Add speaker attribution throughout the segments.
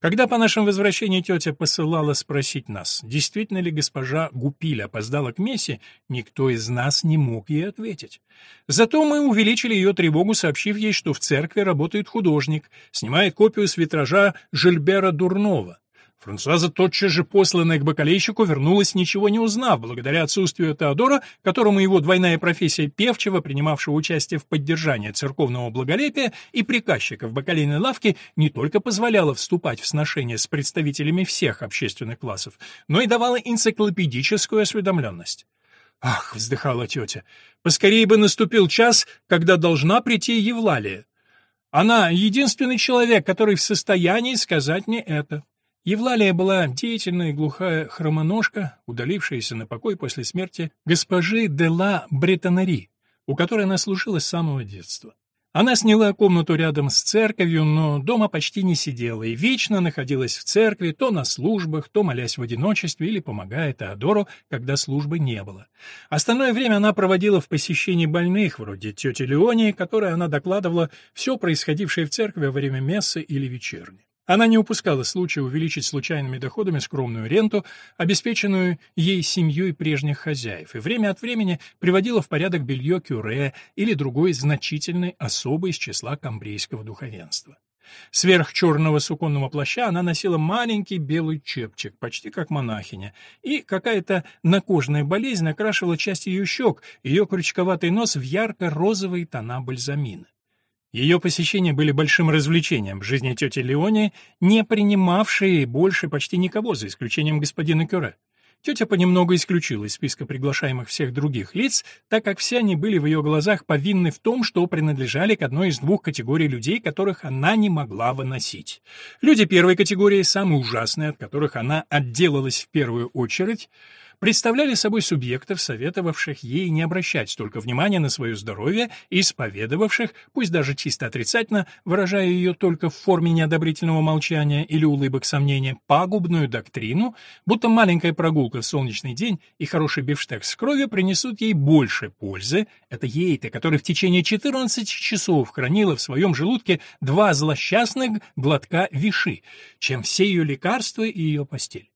Speaker 1: Когда по нашему возвращении тетя посылала спросить нас, действительно ли госпожа Гупиль опоздала к мессе, никто из нас не мог ей ответить. Зато мы увеличили ее тревогу, сообщив ей, что в церкви работает художник, снимает копию с витража Жильбера Дурнова. Франсуаза, тотчас же посланная к бакалейщику, вернулась, ничего не узнав, благодаря отсутствию Теодора, которому его двойная профессия певчего, принимавшего участие в поддержании церковного благолепия и приказчика в бакалейной лавке, не только позволяла вступать в сношения с представителями всех общественных классов, но и давала энциклопедическую осведомленность. «Ах!» — вздыхала тетя. «Поскорее бы наступил час, когда должна прийти Евлалия. Она — единственный человек, который в состоянии сказать мне это. Евлалия была деятельная и глухая хромоножка, удалившаяся на покой после смерти госпожи де ла Бретонери, у которой она служила с самого детства. Она сняла комнату рядом с церковью, но дома почти не сидела и вечно находилась в церкви, то на службах, то молясь в одиночестве или помогая Теодору, когда службы не было. Остальное время она проводила в посещении больных, вроде тети Леонии, которой она докладывала все происходившее в церкви во время мессы или вечерни. Она не упускала случая увеличить случайными доходами скромную ренту, обеспеченную ей семьей прежних хозяев, и время от времени приводила в порядок белье кюре или другой значительной особы из числа камбрейского духовенства. Сверх черного суконного плаща она носила маленький белый чепчик, почти как монахиня, и какая-то накожная болезнь окрашивала часть ее щек, ее крючковатый нос в ярко-розовые тона бальзамина. Ее посещения были большим развлечением в жизни тети Леони, не принимавшей больше почти никого, за исключением господина Кюре. Тетя понемногу исключила из списка приглашаемых всех других лиц, так как все они были в ее глазах повинны в том, что принадлежали к одной из двух категорий людей, которых она не могла выносить. Люди первой категории, самые ужасные, от которых она отделалась в первую очередь, представляли собой субъектов, советовавших ей не обращать столько внимания на свое здоровье исповедовавших, пусть даже чисто отрицательно, выражая ее только в форме неодобрительного молчания или улыбок сомнения, пагубную доктрину, будто маленькая прогулка в солнечный день и хороший бифштекс с кровью принесут ей больше пользы, это ей-то, которая в течение 14 часов хранила в своем желудке два злосчастных глотка виши, чем все ее лекарства и ее постель.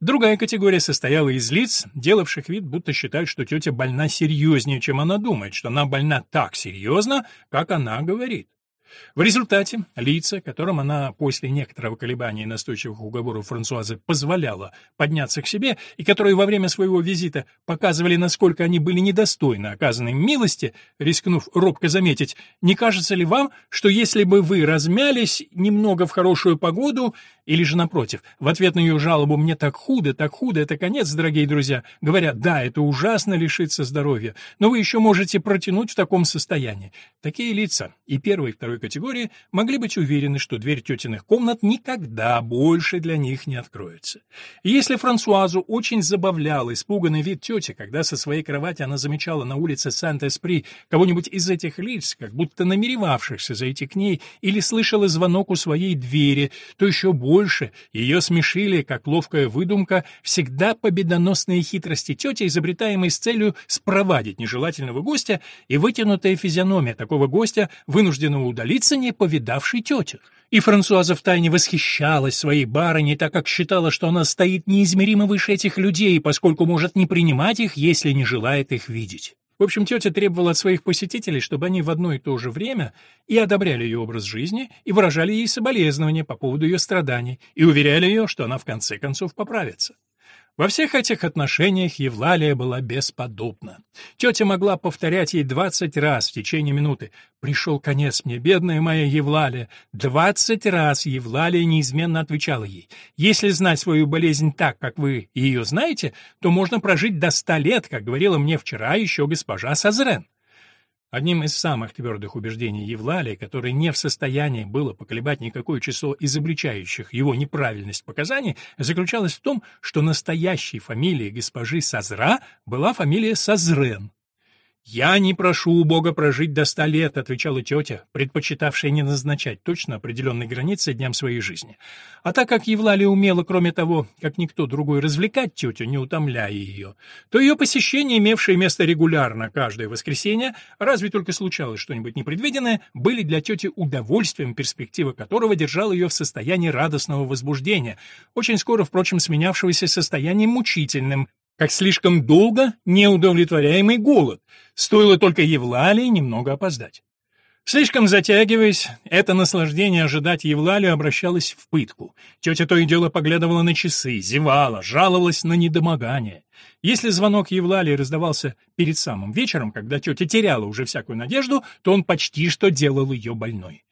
Speaker 1: Другая категория состояла из лиц, делавших вид, будто считают, что тетя больна серьезнее, чем она думает, что она больна так серьезно, как она говорит. В результате лица, которым она после некоторого колебания и настойчивых уговоров Франсуазы позволяла подняться к себе, и которые во время своего визита показывали, насколько они были недостойны оказанной милости, рискнув робко заметить, не кажется ли вам, что если бы вы размялись немного в хорошую погоду, или же напротив, в ответ на ее жалобу «мне так худо, так худо, это конец, дорогие друзья», говорят «да, это ужасно лишиться здоровья, но вы еще можете протянуть в таком состоянии». Такие лица, и первой, и второй категории, могли быть уверены, что дверь тетиных комнат никогда больше для них не откроется. Если Франсуазу очень забавлял испуганный вид тети, когда со своей кровати она замечала на улице Сант-Эспри кого-нибудь из этих лиц, как будто намеревавшихся зайти к ней, или слышала звонок у своей двери, то еще больше, ее смешили, как ловкая выдумка, всегда победоносные хитрости тети, изобретаемые с целью спровадить нежелательного гостя, и вытянутая физиономия такого гостя, вынужденного удалиться, не повидавший тетю. И Франсуаза втайне восхищалась своей барыней, так как считала, что она стоит неизмеримо выше этих людей, поскольку может не принимать их, если не желает их видеть. В общем, тетя требовала от своих посетителей, чтобы они в одно и то же время и одобряли ее образ жизни, и выражали ей соболезнования по поводу ее страданий, и уверяли ее, что она в конце концов поправится. Во всех этих отношениях Евлалия была бесподобна. Тетя могла повторять ей двадцать раз в течение минуты «Пришел конец мне, бедная моя Евлалия». Двадцать раз Евлалия неизменно отвечала ей «Если знать свою болезнь так, как вы ее знаете, то можно прожить до ста лет, как говорила мне вчера еще госпожа Сазрен». Одним из самых твердых убеждений Евлалия, которое не в состоянии было поколебать никакое число изобличающих его неправильность показаний, заключалось в том, что настоящей фамилией госпожи Сазра была фамилия Сазрен. «Я не прошу у Бога прожить до ста лет», — отвечала тетя, предпочитавшая не назначать точно определенной границы дням своей жизни. А так как Евлалия умела, кроме того, как никто другой, развлекать тетю, не утомляя ее, то ее посещения, имевшие место регулярно каждое воскресенье, разве только случалось что-нибудь непредвиденное, были для тети удовольствием, перспектива которого держала ее в состоянии радостного возбуждения, очень скоро, впрочем, сменявшегося состоянием мучительным, как слишком долго неудовлетворяемый голод, стоило только Евлалии немного опоздать. Слишком затягиваясь, это наслаждение ожидать Евлалию обращалось в пытку. Тетя то и дело поглядывала на часы, зевала, жаловалась на недомогание. Если звонок Евлалии раздавался перед самым вечером, когда тетя теряла уже всякую надежду, то он почти что делал ее больной.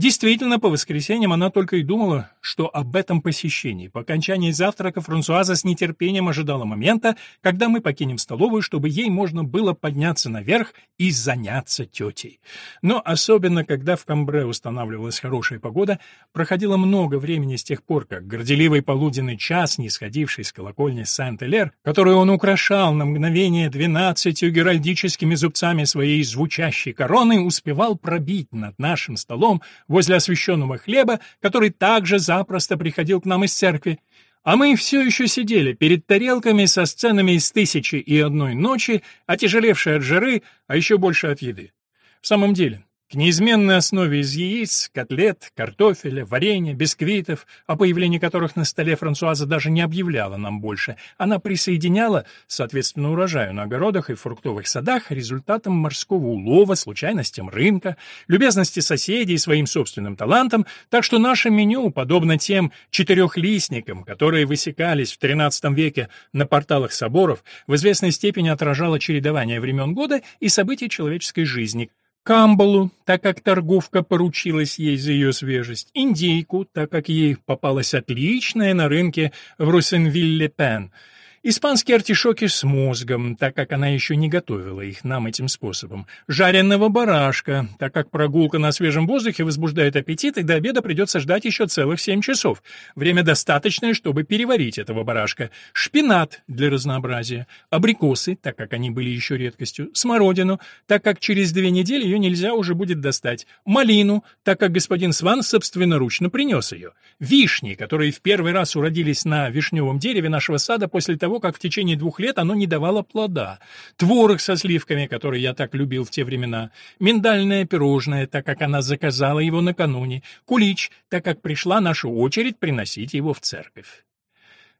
Speaker 1: Действительно, по воскресеньям она только и думала, что об этом посещении. По окончании завтрака Франсуаза с нетерпением ожидала момента, когда мы покинем столовую, чтобы ей можно было подняться наверх и заняться тетей. Но особенно, когда в Камбре устанавливалась хорошая погода, проходило много времени с тех пор, как горделивый полуденный час, не сходивший с колокольни Сент-Элер, которую он украшал на мгновение двенадцатью геральдическими зубцами своей звучащей короны, успевал пробить над нашим столом возле освященного хлеба, который также запросто приходил к нам из церкви, а мы все еще сидели перед тарелками со сценами из «Тысячи и одной ночи», отяжелевшие от жары, а еще больше от еды. В самом деле, к неизменной основе из яиц, котлет, картофеля, варенья, бисквитов, о появлении которых на столе Франсуаза даже не объявляла нам больше, она присоединяла, соответственно урожаю на огородах и фруктовых садах, результатам морского улова, случайностям рынка, любезности соседей и своим собственным талантам, так что наше меню, подобно тем четырехлистникам, которые высекались в XIII веке на порталах соборов, в известной степени отражало чередование времен года и событий человеческой жизни, Камбалу, так как торговка поручилась ей за ее свежесть, индейку, так как ей попалась отличная на рынке в Русенвилле-Пен — Испанские артишоки с мозгом, так как она еще не готовила их нам этим способом. Жареного барашка, так как прогулка на свежем воздухе возбуждает аппетит, и до обеда придется ждать еще целых семь часов. Время достаточное, чтобы переварить этого барашка. Шпинат для разнообразия. Абрикосы, так как они были еще редкостью. Смородину, так как через две недели ее нельзя уже будет достать. Малину, так как господин Сван собственноручно принес ее. Вишни, которые в первый раз уродились на вишневом дереве нашего сада после того, того, как в течение двух лет оно не давало плода, творог со сливками, который я так любил в те времена, миндальное пирожное, так как она заказала его накануне, кулич, так как пришла наша очередь приносить его в церковь.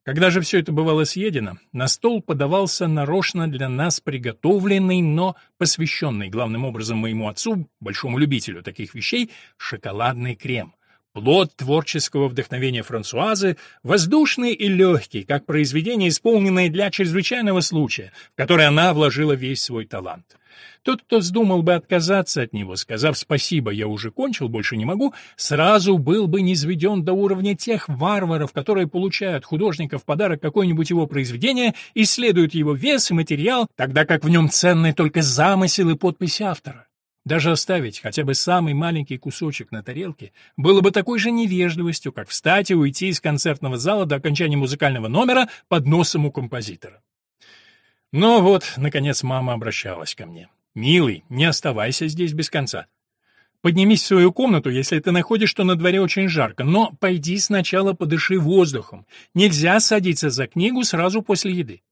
Speaker 1: Когда же все это бывало съедено, на стол подавался нарочно для нас приготовленный, но посвященный главным образом моему отцу, большому любителю таких вещей, шоколадный крем. Плод творческого вдохновения Франсуазы, воздушный и легкий, как произведение, исполненное для чрезвычайного случая, в которое она вложила весь свой талант. Тот, кто вздумал бы отказаться от него, сказав «спасибо, я уже кончил, больше не могу», сразу был бы низведен до уровня тех варваров, которые получают художника в подарок какое-нибудь его произведение, исследуют его вес и материал, тогда как в нем ценны только замысел и подпись автора. Даже оставить хотя бы самый маленький кусочек на тарелке было бы такой же невежливостью, как встать и уйти из концертного зала до окончания музыкального номера под носом у композитора. Но вот, наконец, мама обращалась ко мне. «Милый, не оставайся здесь без конца. Поднимись в свою комнату, если ты находишь, что на дворе очень жарко, но пойди сначала подыши воздухом. Нельзя садиться за книгу сразу после еды.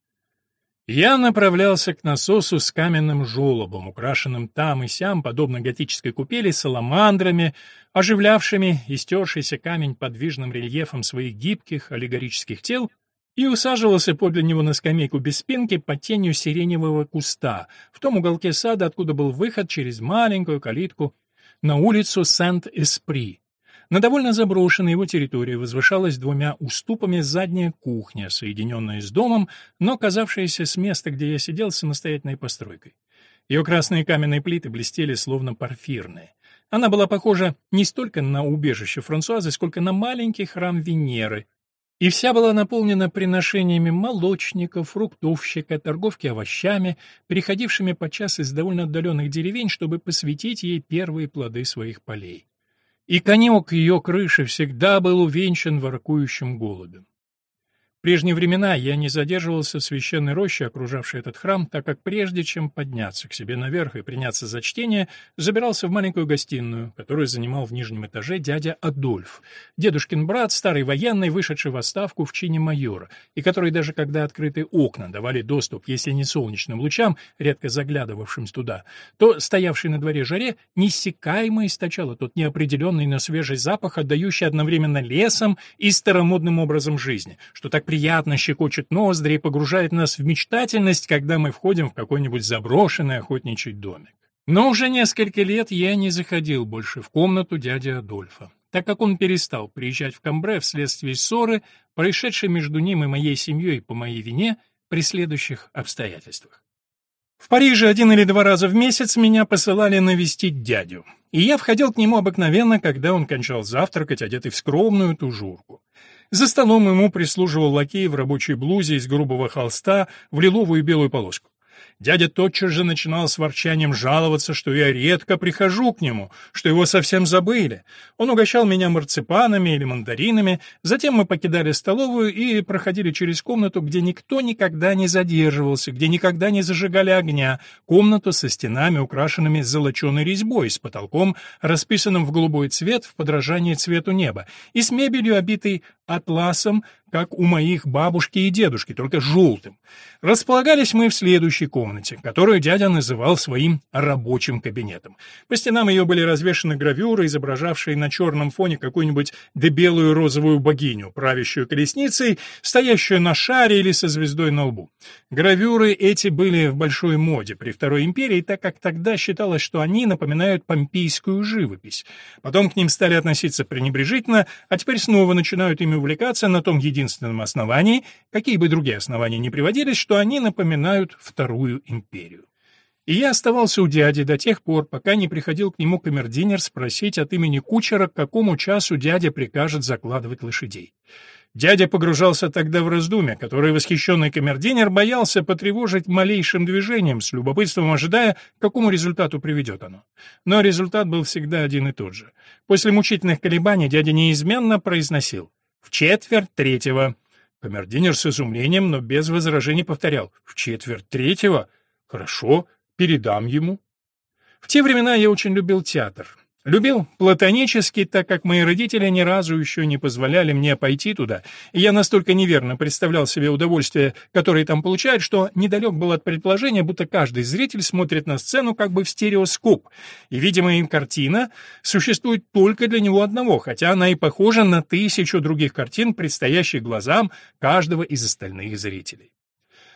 Speaker 1: Я направлялся к насосу с каменным желобом, украшенным там и сям, подобно готической купели, саламандрами, оживлявшими истершийся камень подвижным рельефом своих гибких аллегорических тел, и усаживался подле него на скамейку без спинки под тенью сиреневого куста, в том уголке сада, откуда был выход через маленькую калитку на улицу Сент-Эспри. На довольно заброшенной его территории возвышалась двумя уступами задняя кухня, соединенная с домом, но казавшаяся с места, где я сидел, самостоятельной постройкой. Ее красные каменные плиты блестели, словно порфирные. Она была похожа не столько на убежище Франсуазы, сколько на маленький храм Венеры, и вся была наполнена приношениями молочника, фруктовщика, торговки овощами, переходившими подчас из довольно отдаленных деревень, чтобы посвятить ей первые плоды своих полей и конек ее крыши всегда был увенчан воркующим голубем. В прежние времена я не задерживался в священной роще, окружавшей этот храм, так как прежде чем подняться к себе наверх и приняться за чтение, забирался в маленькую гостиную, которую занимал в нижнем этаже дядя Адольф, дедушкин брат, старый военный, вышедший в отставку в чине майора, и который даже когда открытые окна давали доступ, если не солнечным лучам, редко заглядывавшим туда, то стоявший на дворе жаре неиссякаемо источало тот неопределенный, но свежий запах, отдающий одновременно лесом и старомодным образом жизни, что так приятно щекочет ноздри и погружает нас в мечтательность, когда мы входим в какой-нибудь заброшенный охотничий домик. Но уже несколько лет я не заходил больше в комнату дяди Адольфа, так как он перестал приезжать в Камбре вследствие ссоры, происшедшей между ним и моей семьей по моей вине при следующих обстоятельствах. В Париже один или два раза в месяц меня посылали навестить дядю, и я входил к нему обыкновенно, когда он кончал завтракать, одетый в скромную тужурку. За столом ему прислуживал лакей в рабочей блузе из грубого холста в лиловую и белую полоску. Дядя тотчас же начинал с ворчанием жаловаться, что я редко прихожу к нему, что его совсем забыли. Он угощал меня марципанами или мандаринами, затем мы покидали столовую и проходили через комнату, где никто никогда не задерживался, где никогда не зажигали огня, комнату со стенами, украшенными золоченой резьбой, с потолком, расписанным в голубой цвет в подражании цвету неба, и с мебелью, обитой атласом, как у моих бабушки и дедушки, только желтым. Располагались мы в следующей комнате, которую дядя называл своим рабочим кабинетом. По стенам ее были развешаны гравюры, изображавшие на черном фоне какую-нибудь дебелую розовую богиню, правящую колесницей, стоящую на шаре или со звездой на лбу. Гравюры эти были в большой моде при Второй империи, так как тогда считалось, что они напоминают помпейскую живопись. Потом к ним стали относиться пренебрежительно, а теперь снова начинают ими увлекаться на том единственном единственном основании, какие бы другие основания ни приводились, что они напоминают Вторую империю. И я оставался у дяди до тех пор, пока не приходил к нему камердинер спросить от имени кучера, к какому часу дядя прикажет закладывать лошадей. Дядя погружался тогда в раздумья, которые восхищенный камердинер боялся потревожить малейшим движением, с любопытством ожидая, к какому результату приведет оно. Но результат был всегда один и тот же. После мучительных колебаний дядя неизменно произносил в четверть третьего. Камердинер с изумлением, но без возражений повторял. В четверть третьего? Хорошо, передам ему. В те времена я очень любил театр. Любил платонически, так как мои родители ни разу еще не позволяли мне пойти туда, и я настолько неверно представлял себе удовольствие, которое там получают, что недалек был от предположения, будто каждый зритель смотрит на сцену как бы в стереоскоп, и, видимо, им картина существует только для него одного, хотя она и похожа на тысячу других картин, предстоящих глазам каждого из остальных зрителей.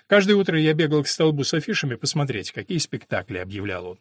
Speaker 1: Каждое утро я бегал к столбу с афишами посмотреть, какие спектакли объявлял он.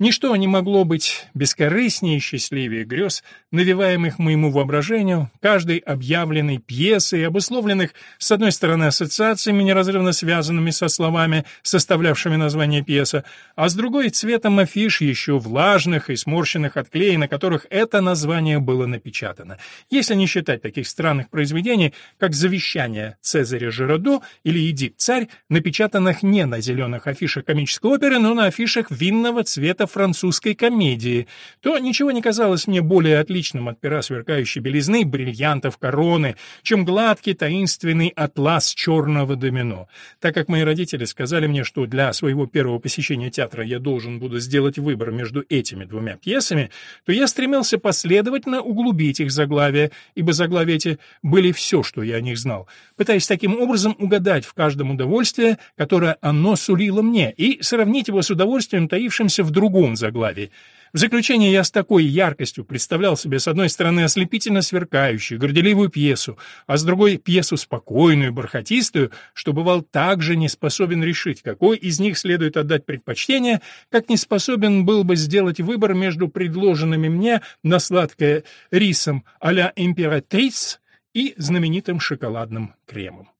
Speaker 1: Ничто не могло быть бескорыстнее и счастливее грез, навеваемых моему воображению, каждой объявленной пьесой, обусловленных, с одной стороны, ассоциациями, неразрывно связанными со словами, составлявшими название пьесы, а с другой — цветом афиш, еще влажных и сморщенных от клея, на которых это название было напечатано. Если не считать таких странных произведений, как «Завещание Цезаря Жирадо» или «Эдит царь», напечатанных не на зеленых афишах комической оперы, но на афишах винного цвета акта французской комедии, то ничего не казалось мне более отличным от пера сверкающей белизны, бриллиантов, короны, чем гладкий таинственный атлас черного домино. Так как мои родители сказали мне, что для своего первого посещения театра я должен буду сделать выбор между этими двумя пьесами, то я стремился последовательно углубить их заглавия, ибо заглавия эти были все, что я о них знал, пытаясь таким образом угадать в каждом удовольствие, которое оно сулило мне, и сравнить его с удовольствием, таившимся в другом другом заглавии. В заключение я с такой яркостью представлял себе с одной стороны ослепительно сверкающую, горделивую пьесу, а с другой пьесу спокойную, бархатистую, что бывал также не способен решить, какой из них следует отдать предпочтение, как не способен был бы сделать выбор между предложенными мне на сладкое рисом а-ля императриц и знаменитым шоколадным кремом.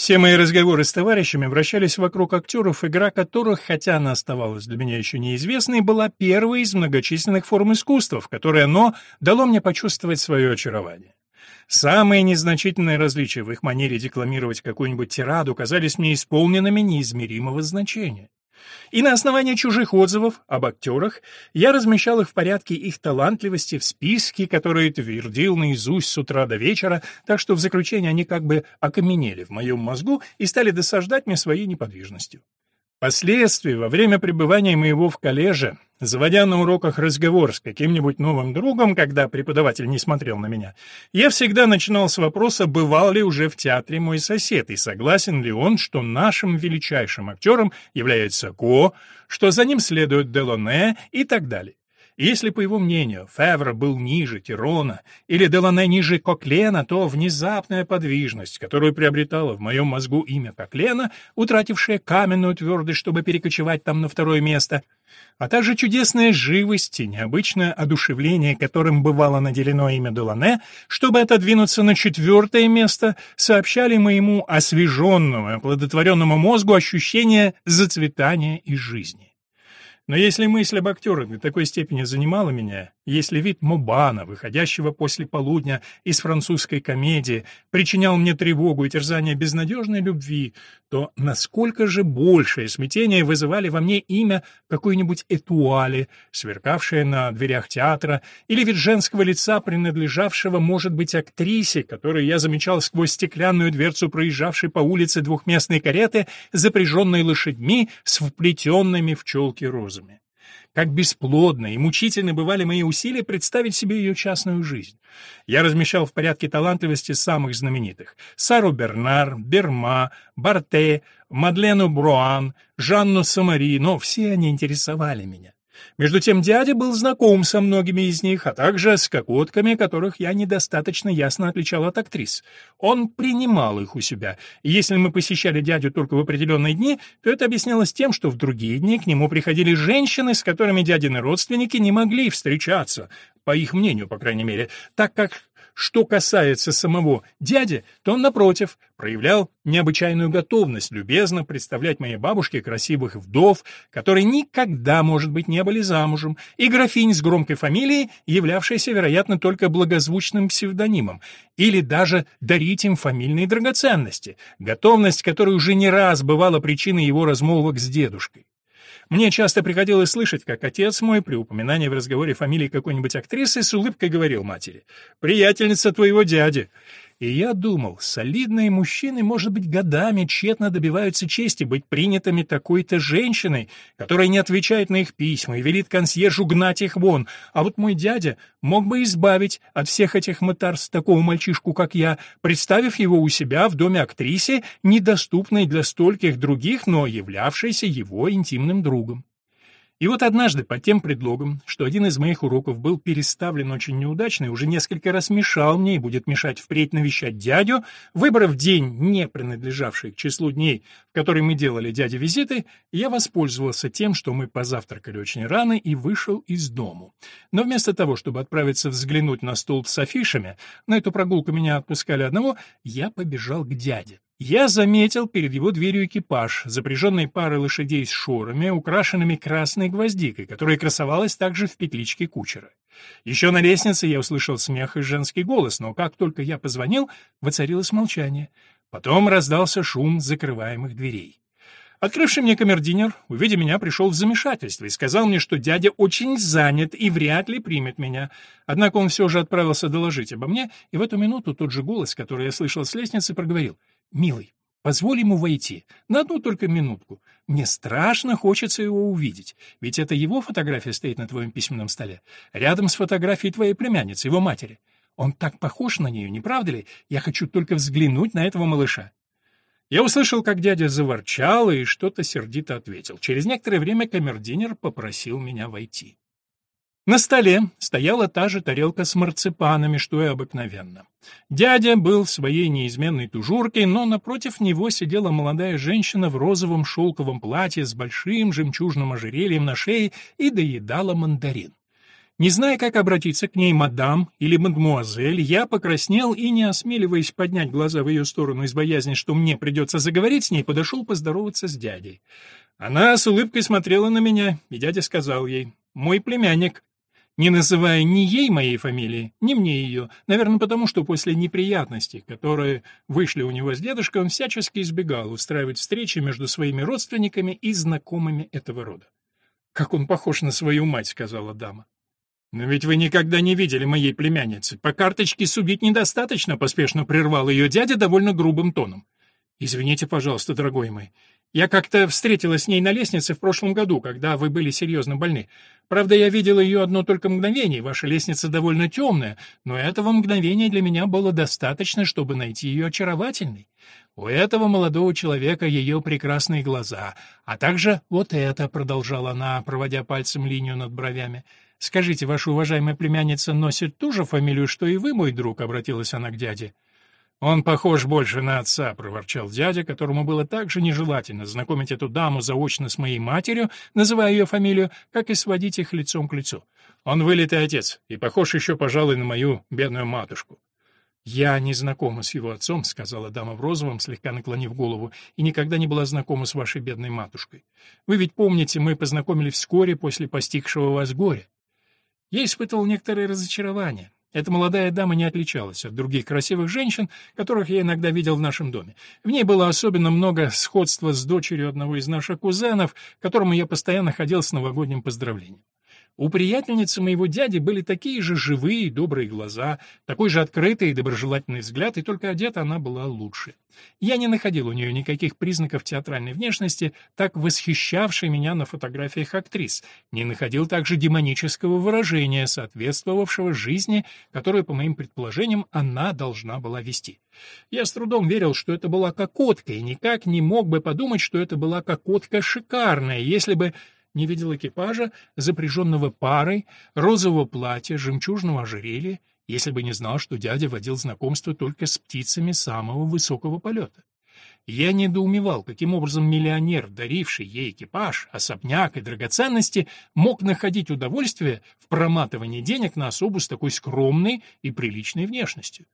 Speaker 1: Все мои разговоры с товарищами вращались вокруг актеров, игра которых, хотя она оставалась для меня еще неизвестной, была первой из многочисленных форм искусства, в которой оно дало мне почувствовать свое очарование. Самые незначительные различия в их манере декламировать какую-нибудь тираду казались мне исполненными неизмеримого значения. И на основании чужих отзывов об актерах я размещал их в порядке их талантливости в списке, который твердил наизусть с утра до вечера, так что в заключение они как бы окаменели в моем мозгу и стали досаждать мне своей неподвижностью. Впоследствии, во время пребывания моего в коллеже, заводя на уроках разговор с каким-нибудь новым другом, когда преподаватель не смотрел на меня, я всегда начинал с вопроса, бывал ли уже в театре мой сосед и согласен ли он, что нашим величайшим актером является Ко, что за ним следует Делоне и так далее. Если, по его мнению, Февр был ниже Тирона или Делане ниже Коклена, то внезапная подвижность, которую приобретало в моем мозгу имя Коклена, утратившее каменную твердость, чтобы перекочевать там на второе место, а также чудесная живость и необычное одушевление, которым бывало наделено имя Делане, чтобы отодвинуться на четвертое место, сообщали моему освеженному, оплодотворенному мозгу ощущение зацветания и жизни. Но если мысль об актерах до такой степени занимала меня, если вид Мубана, выходящего после полудня из французской комедии, причинял мне тревогу и терзание безнадежной любви, то насколько же большее смятение вызывали во мне имя какой-нибудь этуали, сверкавшее на дверях театра, или вид женского лица, принадлежавшего, может быть, актрисе, которую я замечал сквозь стеклянную дверцу проезжавшей по улице двухместной кареты, запряженной лошадьми с вплетенными в челки розами. Как бесплодно и мучительно бывали мои усилия представить себе ее частную жизнь. Я размещал в порядке талантливости самых знаменитых. Сару Бернар, Берма, Барте, Мадлену Бруан, Жанну Самари, но все они интересовали меня. Между тем дядя был знаком со многими из них, а также с кокотками, которых я недостаточно ясно отличал от актрис. Он принимал их у себя, если мы посещали дядю только в определенные дни, то это объяснялось тем, что в другие дни к нему приходили женщины, с которыми дядины родственники не могли встречаться, по их мнению, по крайней мере, так как что касается самого дяди, то он, напротив, проявлял необычайную готовность любезно представлять моей бабушке красивых вдов, которые никогда, может быть, не были замужем, и графинь с громкой фамилией, являвшейся, вероятно, только благозвучным псевдонимом, или даже дарить им фамильные драгоценности, готовность, которая уже не раз бывала причиной его размолвок с дедушкой. Мне часто приходилось слышать, как отец мой при упоминании в разговоре фамилии какой-нибудь актрисы с улыбкой говорил матери «Приятельница твоего дяди». И я думал, солидные мужчины, может быть, годами тщетно добиваются чести быть принятыми такой-то женщиной, которая не отвечает на их письма и велит консьержу гнать их вон, а вот мой дядя мог бы избавить от всех этих мытарств такого мальчишку, как я, представив его у себя в доме актрисе, недоступной для стольких других, но являвшейся его интимным другом. И вот однажды, под тем предлогом, что один из моих уроков был переставлен очень неудачно и уже несколько раз мешал мне и будет мешать впредь навещать дядю, выбрав день, не принадлежавший к числу дней, в которые мы делали дяде визиты, я воспользовался тем, что мы позавтракали очень рано и вышел из дому. Но вместо того, чтобы отправиться взглянуть на столб с афишами, на эту прогулку меня отпускали одного, я побежал к дяде. Я заметил перед его дверью экипаж, запряженный парой лошадей с шорами, украшенными красной гвоздикой, которая красовалась также в петличке кучера. Еще на лестнице я услышал смех и женский голос, но как только я позвонил, воцарилось молчание. Потом раздался шум закрываемых дверей. Открывший мне камердинер, увидя меня, пришел в замешательство и сказал мне, что дядя очень занят и вряд ли примет меня. Однако он все же отправился доложить обо мне, и в эту минуту тот же голос, который я слышал с лестницы, проговорил — «Милый, позволь ему войти. На одну только минутку. Мне страшно хочется его увидеть. Ведь это его фотография стоит на твоем письменном столе. Рядом с фотографией твоей племянницы, его матери. Он так похож на нее, не правда ли? Я хочу только взглянуть на этого малыша». Я услышал, как дядя заворчал и что-то сердито ответил. Через некоторое время камердинер попросил меня войти. На столе стояла та же тарелка с марципанами, что и обыкновенно. Дядя был в своей неизменной тужурке, но напротив него сидела молодая женщина в розовом шелковом платье с большим жемчужным ожерельем на шее и доедала мандарин. Не зная, как обратиться к ней, мадам или мадмуазель, я покраснел и, не осмеливаясь поднять глаза в ее сторону из боязни, что мне придется заговорить с ней, подошел поздороваться с дядей. Она с улыбкой смотрела на меня, и дядя сказал ей, «Мой племянник, не называя ни ей моей фамилии, ни мне ее, наверное, потому что после неприятностей, которые вышли у него с дедушкой, он всячески избегал устраивать встречи между своими родственниками и знакомыми этого рода. «Как он похож на свою мать», — сказала дама. «Но ведь вы никогда не видели моей племянницы. По карточке судить недостаточно», — поспешно прервал ее дядя довольно грубым тоном. «Извините, пожалуйста, дорогой мой. Я как-то встретилась с ней на лестнице в прошлом году, когда вы были серьезно больны. Правда, я видела ее одно только мгновение, ваша лестница довольно темная, но этого мгновения для меня было достаточно, чтобы найти ее очаровательной. У этого молодого человека ее прекрасные глаза, а также вот это, — продолжала она, проводя пальцем линию над бровями. «Скажите, ваша уважаемая племянница носит ту же фамилию, что и вы, мой друг?» — обратилась она к дяде. «Он похож больше на отца», — проворчал дядя, которому было так же нежелательно знакомить эту даму заочно с моей матерью, называя ее фамилию, как и сводить их лицом к лицу. «Он вылитый отец и похож еще, пожалуй, на мою бедную матушку». «Я не знакома с его отцом», — сказала дама в розовом, слегка наклонив голову, «и никогда не была знакома с вашей бедной матушкой. Вы ведь помните, мы познакомились вскоре после постигшего вас горя. Я испытывал некоторое разочарование. Эта молодая дама не отличалась от других красивых женщин, которых я иногда видел в нашем доме. В ней было особенно много сходства с дочерью одного из наших кузенов, которому я постоянно ходил с новогодним поздравлением. У приятельницы моего дяди были такие же живые и добрые глаза, такой же открытый и доброжелательный взгляд, и только одета она была лучше. Я не находил у нее никаких признаков театральной внешности, так восхищавшей меня на фотографиях актрис, не находил также демонического выражения, соответствовавшего жизни, которую, по моим предположениям, она должна была вести. Я с трудом верил, что это была кокотка, и никак не мог бы подумать, что это была кокотка шикарная, если бы не видел экипажа, запряженного парой, розового платья, жемчужного ожерелья, если бы не знал, что дядя водил знакомство только с птицами самого высокого полета. Я недоумевал, каким образом миллионер, даривший ей экипаж, особняк и драгоценности, мог находить удовольствие в проматывании денег на особу с такой скромной и приличной внешностью.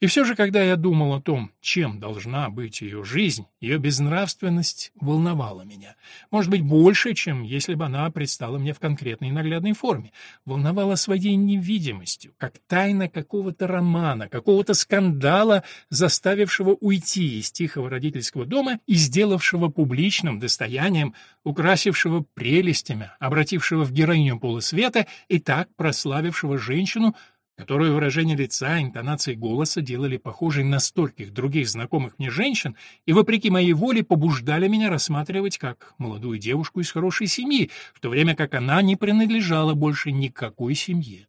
Speaker 1: И все же, когда я думал о том, чем должна быть ее жизнь, ее безнравственность волновала меня. Может быть, больше, чем если бы она предстала мне в конкретной наглядной форме. Волновала своей невидимостью, как тайна какого-то романа, какого-то скандала, заставившего уйти из тихого родительского дома и сделавшего публичным достоянием, украсившего прелестями, обратившего в героиню полусвета и так прославившего женщину, которую выражение лица, интонации голоса делали похожей на стольких других знакомых мне женщин и, вопреки моей воле, побуждали меня рассматривать как молодую девушку из хорошей семьи, в то время как она не принадлежала больше никакой семье.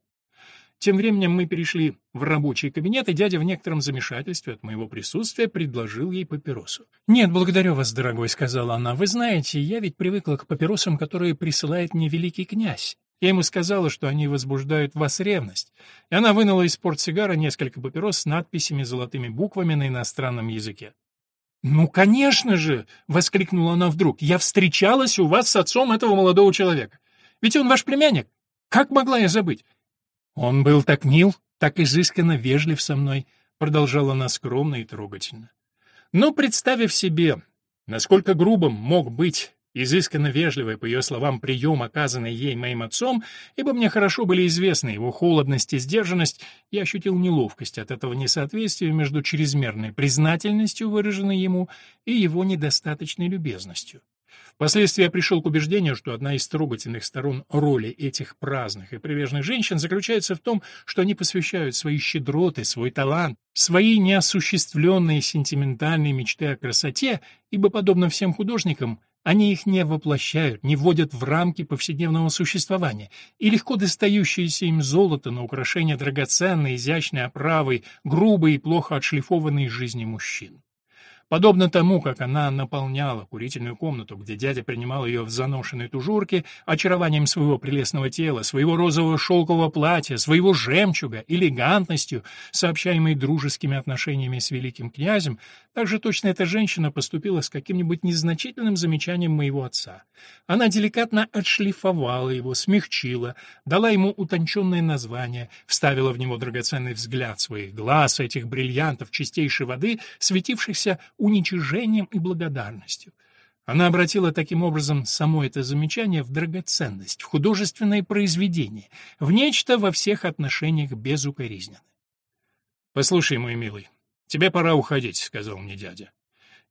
Speaker 1: Тем временем мы перешли в рабочий кабинет, и дядя в некотором замешательстве от моего присутствия предложил ей папиросу. «Нет, благодарю вас, дорогой», — сказала она. «Вы знаете, я ведь привыкла к папиросам, которые присылает мне великий князь. Я ему сказала, что они возбуждают в вас ревность, и она вынула из портсигара несколько папирос с надписями золотыми буквами на иностранном языке. «Ну, конечно же!» — воскликнула она вдруг. «Я встречалась у вас с отцом этого молодого человека. Ведь он ваш племянник. Как могла я забыть?» «Он был так мил, так изысканно вежлив со мной», — продолжала она скромно и трогательно. Но, представив себе, насколько грубым мог быть Изысканно вежливый, по ее словам, прием, оказанный ей моим отцом, ибо мне хорошо были известны его холодность и сдержанность, я ощутил неловкость от этого несоответствия между чрезмерной признательностью, выраженной ему, и его недостаточной любезностью. Впоследствии я пришел к убеждению, что одна из трогательных сторон роли этих праздных и приверженных женщин заключается в том, что они посвящают свои щедроты, свой талант, свои неосуществленные сентиментальные мечты о красоте, ибо, подобно всем художникам, они их не воплощают, не вводят в рамки повседневного существования, и легко достающееся им золото на украшение драгоценной, изящной оправой, грубой и плохо отшлифованной жизни мужчин. Подобно тому, как она наполняла курительную комнату, где дядя принимал ее в заношенной тужурке, очарованием своего прелестного тела, своего розового шелкового платья, своего жемчуга, элегантностью, сообщаемой дружескими отношениями с великим князем, так же точно эта женщина поступила с каким-нибудь незначительным замечанием моего отца. Она деликатно отшлифовала его, смягчила, дала ему утонченное название, вставила в него драгоценный взгляд своих глаз, этих бриллиантов чистейшей воды, светившихся уничижением и благодарностью. Она обратила таким образом само это замечание в драгоценность, в художественное произведение, в нечто во всех отношениях безукоризненное. «Послушай, мой милый, тебе пора уходить», — сказал мне дядя.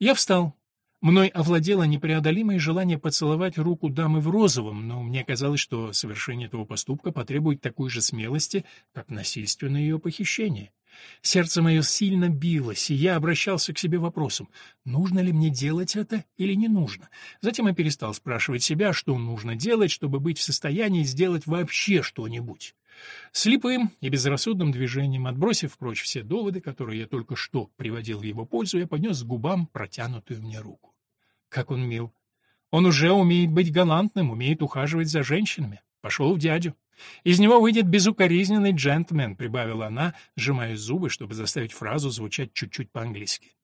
Speaker 1: Я встал. Мной овладело непреодолимое желание поцеловать руку дамы в розовом, но мне казалось, что совершение этого поступка потребует такой же смелости, как насильственное ее похищение. Сердце мое сильно билось, и я обращался к себе вопросом, нужно ли мне делать это или не нужно. Затем я перестал спрашивать себя, что нужно делать, чтобы быть в состоянии сделать вообще что-нибудь. Слепым и безрассудным движением, отбросив прочь все доводы, которые я только что приводил в его пользу, я поднес к губам протянутую мне руку. Как он мил! Он уже умеет быть галантным, умеет ухаживать за женщинами. Пошел в дядю. Из него выйдет безукоризненный джентльмен, прибавила она, сжимая зубы, чтобы заставить фразу звучать чуть-чуть по-английски.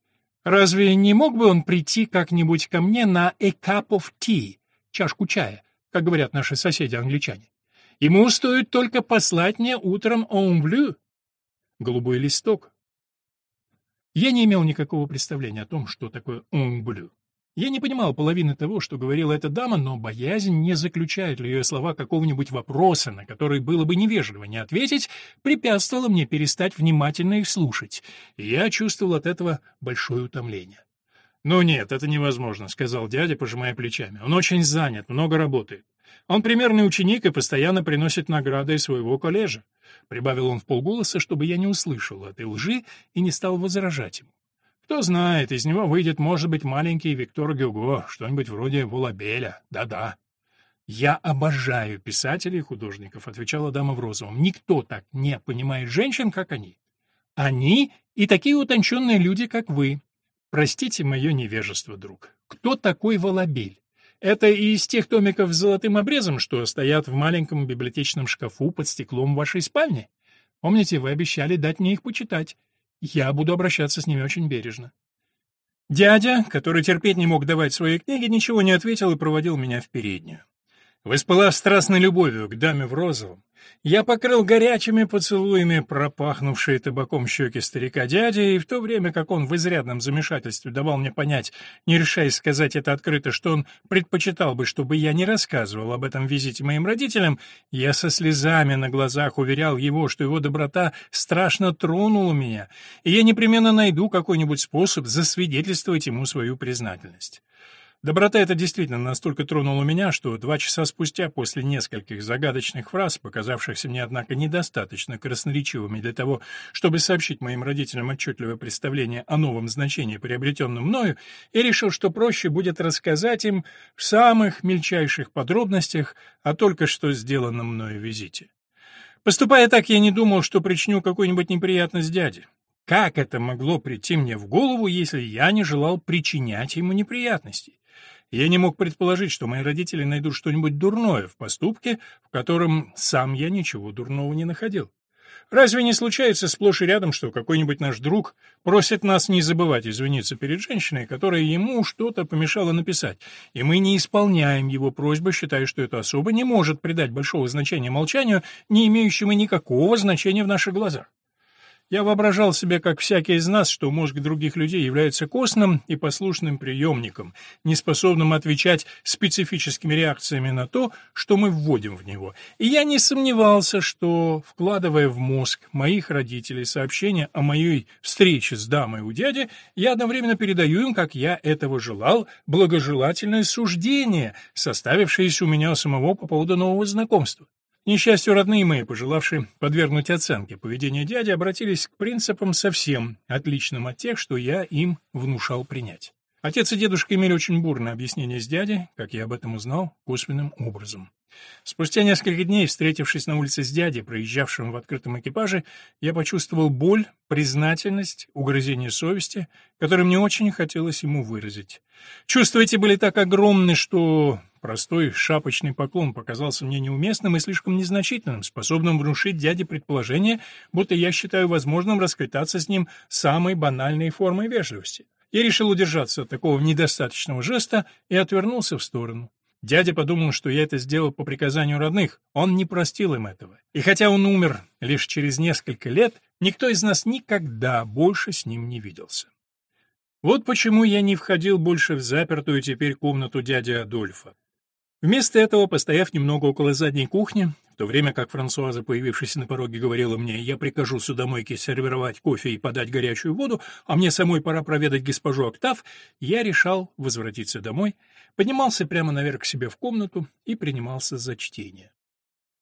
Speaker 1: Разве не мог бы он прийти как-нибудь ко мне на a cup of tea, чашку чая, как говорят наши соседи-англичане? Ему стоит только послать мне утром bleu, голубой листок. Я не имел никакого представления о том, что такое bleu. Я не понимал половины того, что говорила эта дама, но боязнь, не заключает ли ее слова какого-нибудь вопроса, на который было бы невежливо не ответить, препятствовала мне перестать внимательно их слушать, я чувствовал от этого большое утомление. «Ну нет, это невозможно», — сказал дядя, пожимая плечами. «Он очень занят, много работает. Он примерный ученик и постоянно приносит награды из своего коллежа», — прибавил он в полголоса, чтобы я не услышал этой лжи и не стал возражать ему. Кто знает, из него выйдет, может быть, маленький Виктор Гюго, что-нибудь вроде Вулабеля. Да-да. «Я обожаю писателей и художников», — отвечала дама в розовом. «Никто так не понимает женщин, как они. Они и такие утонченные люди, как вы. Простите мое невежество, друг. Кто такой Волобель? Это из тех томиков с золотым обрезом, что стоят в маленьком библиотечном шкафу под стеклом вашей спальни? Помните, вы обещали дать мне их почитать. Я буду обращаться с ними очень бережно. Дядя, который терпеть не мог давать свои книги, ничего не ответил и проводил меня в переднюю. Воспылав страстной любовью к даме в розовом, я покрыл горячими поцелуями пропахнувшие табаком щеки старика дяди, и в то время как он в изрядном замешательстве давал мне понять, не решаясь сказать это открыто, что он предпочитал бы, чтобы я не рассказывал об этом визите моим родителям, я со слезами на глазах уверял его, что его доброта страшно тронула меня, и я непременно найду какой-нибудь способ засвидетельствовать ему свою признательность. Доброта эта действительно настолько тронула меня, что два часа спустя, после нескольких загадочных фраз, показавшихся мне, однако, недостаточно красноречивыми для того, чтобы сообщить моим родителям отчетливое представление о новом значении, приобретенном мною, я решил, что проще будет рассказать им в самых мельчайших подробностях о только что сделанном мною визите. Поступая так, я не думал, что причиню какую-нибудь неприятность дяде. Как это могло прийти мне в голову, если я не желал причинять ему неприятностей? Я не мог предположить, что мои родители найдут что-нибудь дурное в поступке, в котором сам я ничего дурного не находил. Разве не случается сплошь и рядом, что какой-нибудь наш друг просит нас не забывать извиниться перед женщиной, которая ему что-то помешала написать, и мы не исполняем его просьбы, считая, что эта особа не может придать большого значения молчанию, не имеющему никакого значения в наших глазах? Я воображал себе, как всякий из нас, что мозг других людей является костным и послушным приемником, неспособным отвечать специфическими реакциями на то, что мы вводим в него. И я не сомневался, что, вкладывая в мозг моих родителей сообщения о моей встрече с дамой у дяди, я одновременно передаю им, как я этого желал, благожелательное суждение, составившееся у меня самого по поводу нового знакомства. Несчастью, родные мои, пожелавшие подвергнуть оценке поведения дяди, обратились к принципам совсем отличным от тех, что я им внушал принять. Отец и дедушка имели очень бурное объяснение с дядей, как я об этом узнал, косвенным образом. Спустя несколько дней, встретившись на улице с дядей, проезжавшим в открытом экипаже, я почувствовал боль, признательность, угрызение совести, которые мне очень хотелось ему выразить. Чувства эти были так огромны, что простой шапочный поклон показался мне неуместным и слишком незначительным, способным внушить дяде предположение, будто я считаю возможным расквитаться с ним самой банальной формой вежливости. Я решил удержаться от такого недостаточного жеста и отвернулся в сторону. Дядя подумал, что я это сделал по приказанию родных. Он не простил им этого. И хотя он умер лишь через несколько лет, никто из нас никогда больше с ним не виделся. Вот почему я не входил больше в запертую теперь комнату дяди Адольфа. Вместо этого, постояв немного около задней кухни, в то время как Франсуаза, появившись на пороге, говорила мне, я прикажу судомойке сервировать кофе и подать горячую воду, а мне самой пора проведать госпожу Октав, я решал возвратиться домой, поднимался прямо наверх к себе в комнату и принимался за чтение.